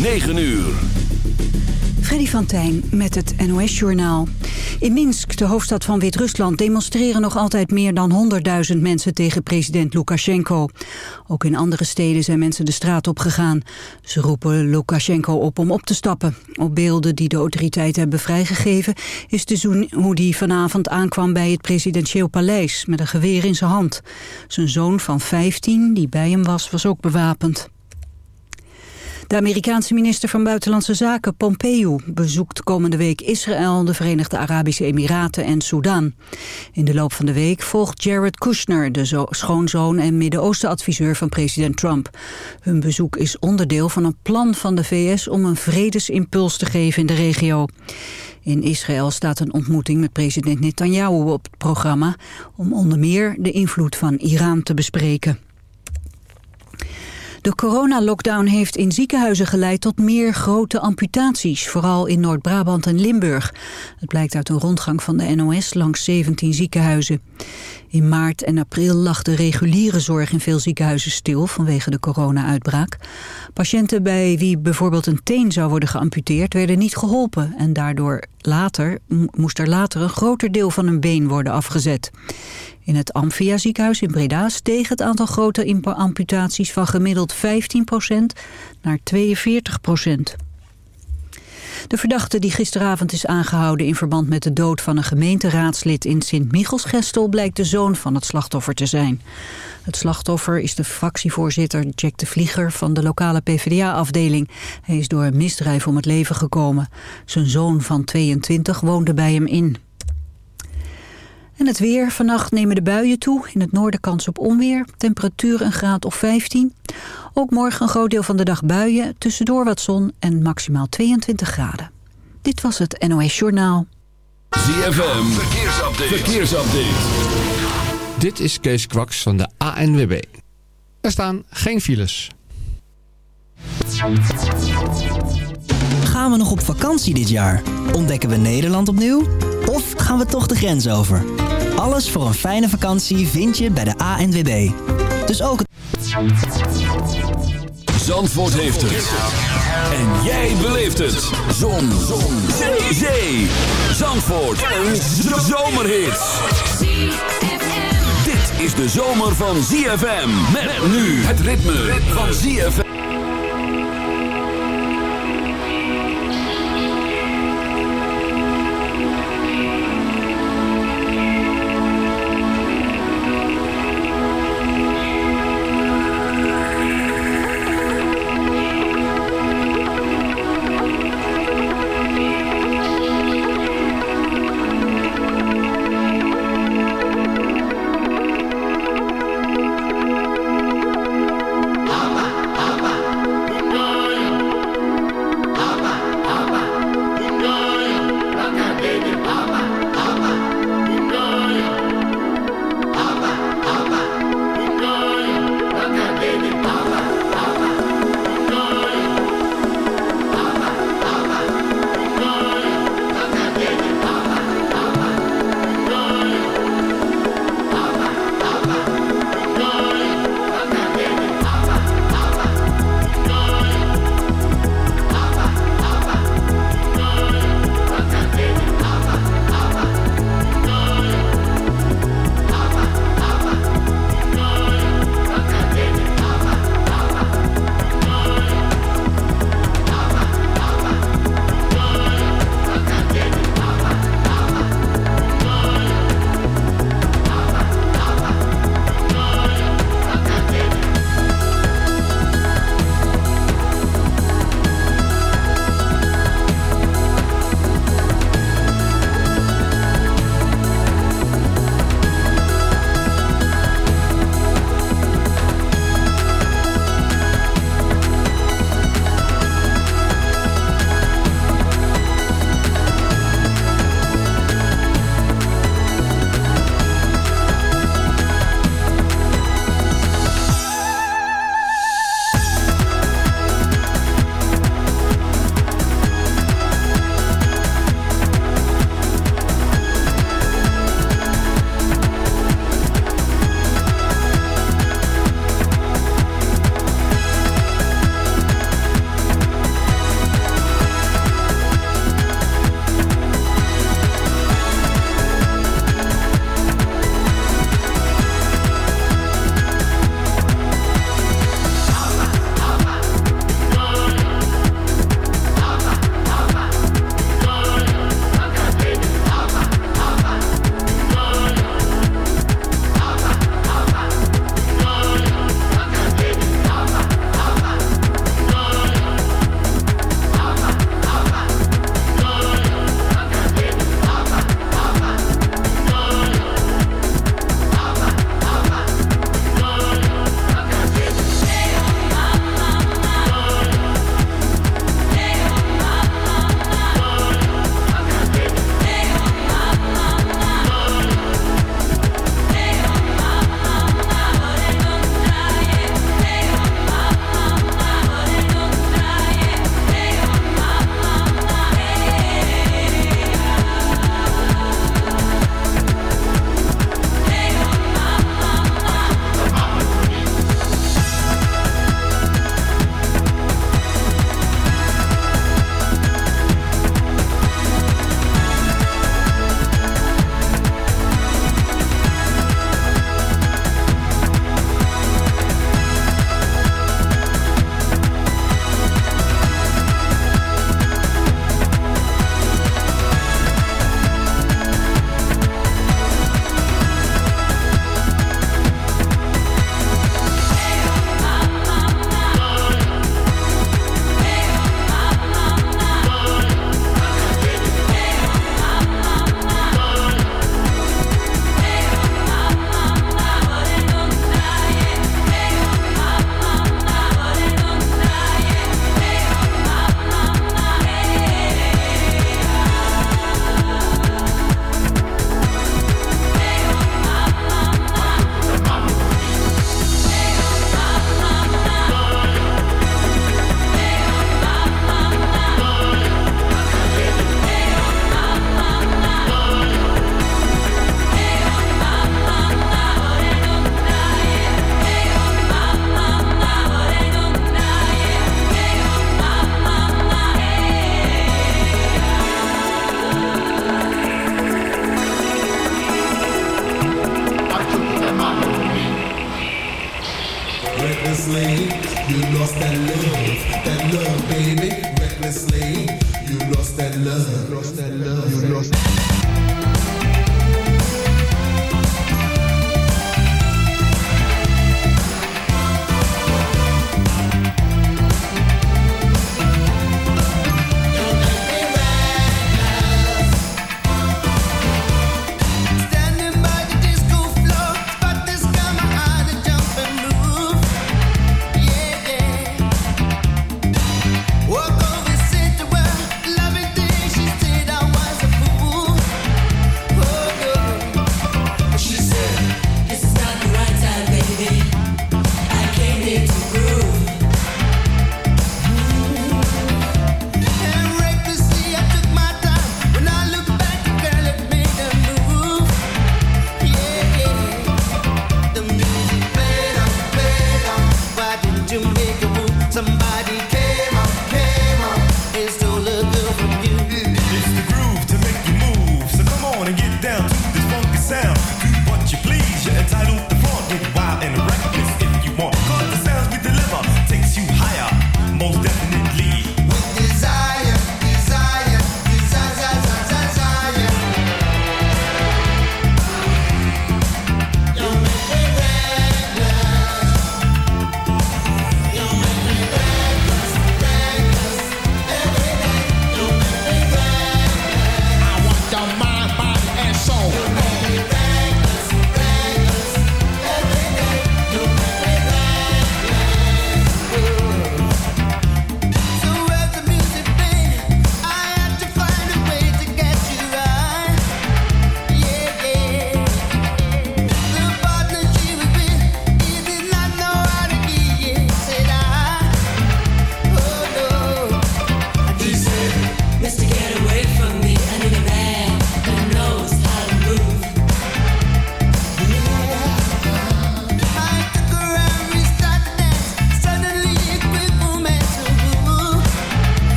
9 uur. Freddy van Tijn met het NOS-journaal. In Minsk, de hoofdstad van Wit-Rusland, demonstreren nog altijd meer dan 100.000 mensen tegen president Lukashenko. Ook in andere steden zijn mensen de straat op gegaan. Ze roepen Lukashenko op om op te stappen. Op beelden die de autoriteiten hebben vrijgegeven is te zien hoe hij vanavond aankwam bij het presidentieel paleis met een geweer in zijn hand. Zijn zoon van 15, die bij hem was, was ook bewapend. De Amerikaanse minister van Buitenlandse Zaken, Pompeo, bezoekt komende week Israël, de Verenigde Arabische Emiraten en Sudan. In de loop van de week volgt Jared Kushner, de schoonzoon en Midden-Oosten-adviseur van president Trump. Hun bezoek is onderdeel van een plan van de VS om een vredesimpuls te geven in de regio. In Israël staat een ontmoeting met president Netanyahu op het programma... om onder meer de invloed van Iran te bespreken. De coronalockdown heeft in ziekenhuizen geleid tot meer grote amputaties, vooral in Noord-Brabant en Limburg. Het blijkt uit een rondgang van de NOS langs 17 ziekenhuizen. In maart en april lag de reguliere zorg in veel ziekenhuizen stil vanwege de corona-uitbraak. Patiënten bij wie bijvoorbeeld een teen zou worden geamputeerd werden niet geholpen en daardoor later, moest er later een groter deel van een been worden afgezet. In het Amphia ziekenhuis in Breda steeg het aantal grote amputaties van gemiddeld 15% naar 42% De verdachte die gisteravond is aangehouden in verband met de dood van een gemeenteraadslid in Sint-Michelsgestel blijkt de zoon van het slachtoffer te zijn. Het slachtoffer is de fractievoorzitter Jack de Vlieger van de lokale PvdA-afdeling. Hij is door een misdrijf om het leven gekomen. Zijn zoon van 22 woonde bij hem in. En het weer. Vannacht nemen de buien toe. In het noorden kans op onweer. Temperatuur een graad of 15. Ook morgen een groot deel van de dag buien. Tussendoor wat zon en maximaal 22 graden. Dit was het NOS Journaal. ZFM. Verkeersupdate. Verkeersupdate. Dit is Kees Kwaks van de ANWB. Er staan geen files. Gaan we nog op vakantie dit jaar? Ontdekken we Nederland opnieuw? Of gaan we toch de grens over? Alles voor een fijne vakantie vind je bij de ANWB. Dus ook. Zandvoort heeft het. En jij beleeft het. Zon. Zon. Zee. Zee. Zandvoort. Een zomerhit. Dit is de zomer van ZFM. Met nu het ritme van ZFM.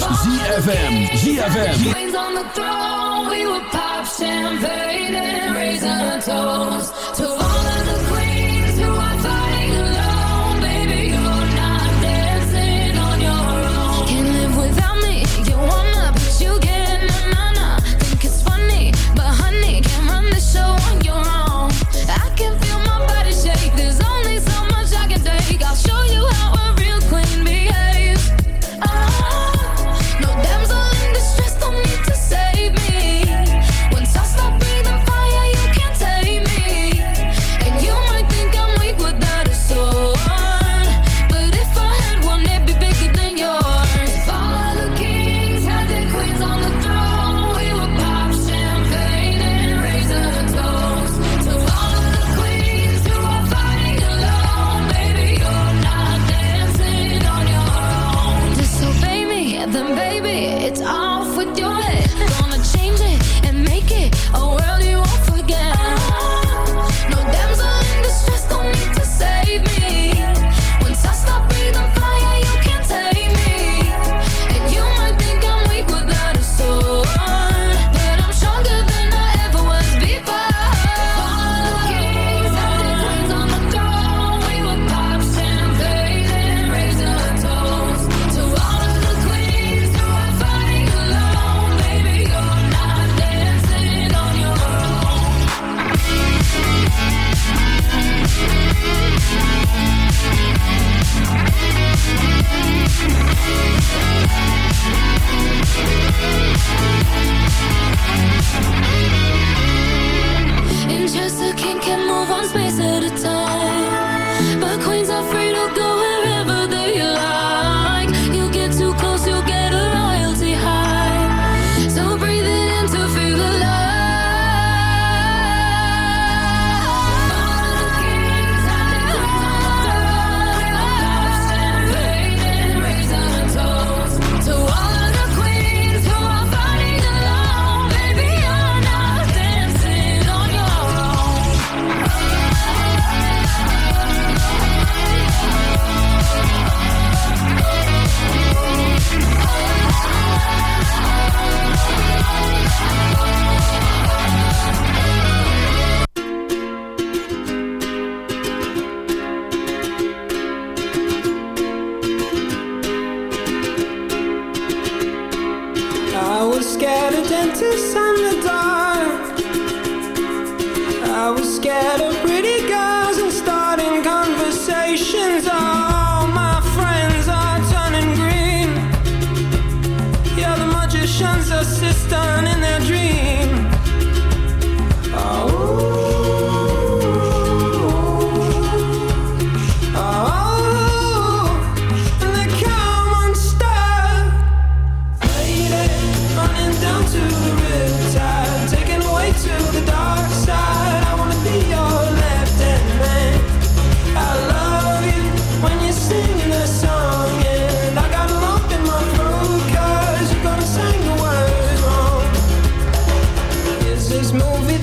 is ZFM. ZFM. Kings on the throne, we champagne and to all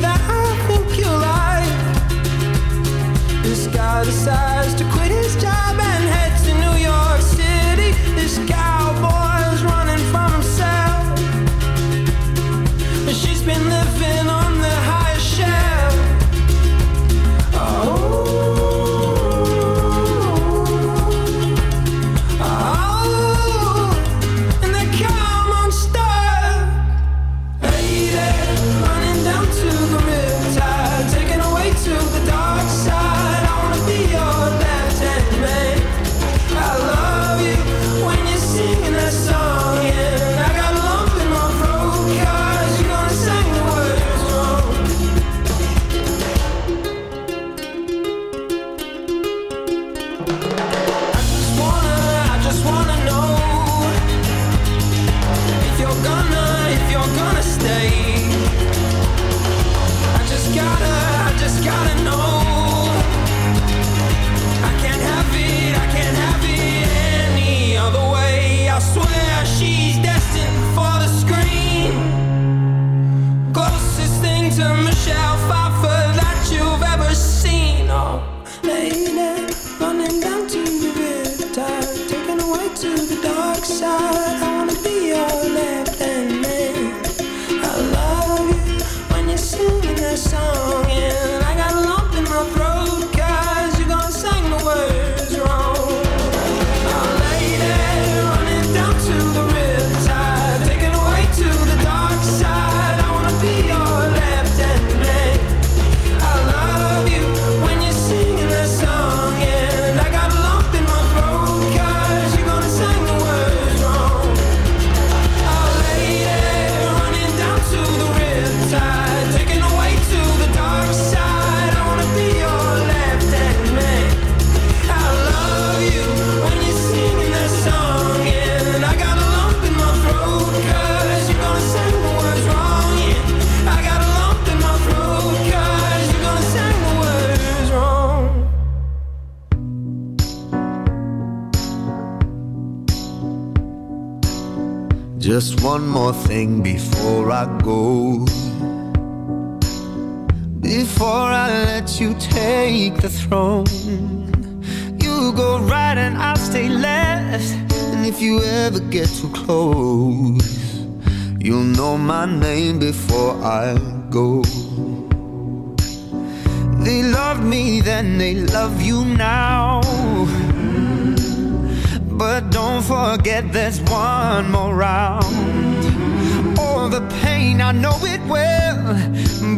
that I think you like. This guy decides to quit his job and heads to New York City. This cowboy's running from himself. She's been living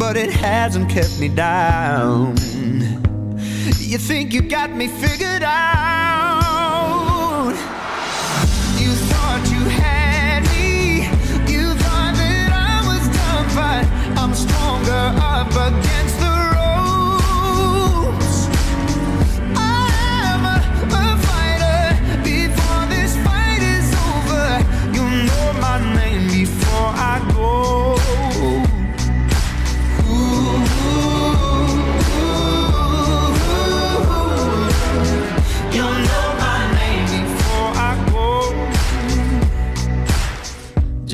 but it hasn't kept me down. You think you got me figured out?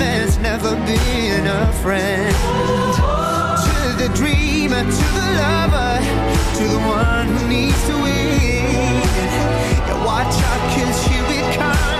man's never been a friend. To the dreamer, to the lover, to the one who needs to win. Yeah, watch out, cause she becomes.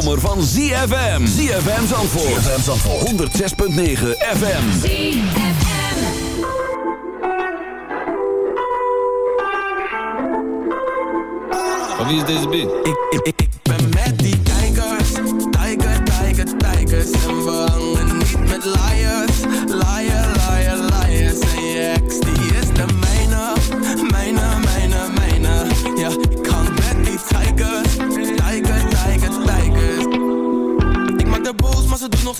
zomer van ZFM. ZFM Zandvoort. ZFM Zandvoort. 106.9 FM. ZFM. Wie is deze beat? Ik, ik, ik.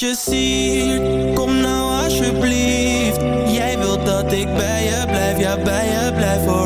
je ziet. Kom nou alsjeblieft. Jij wilt dat ik bij je blijf, ja bij je blijf voor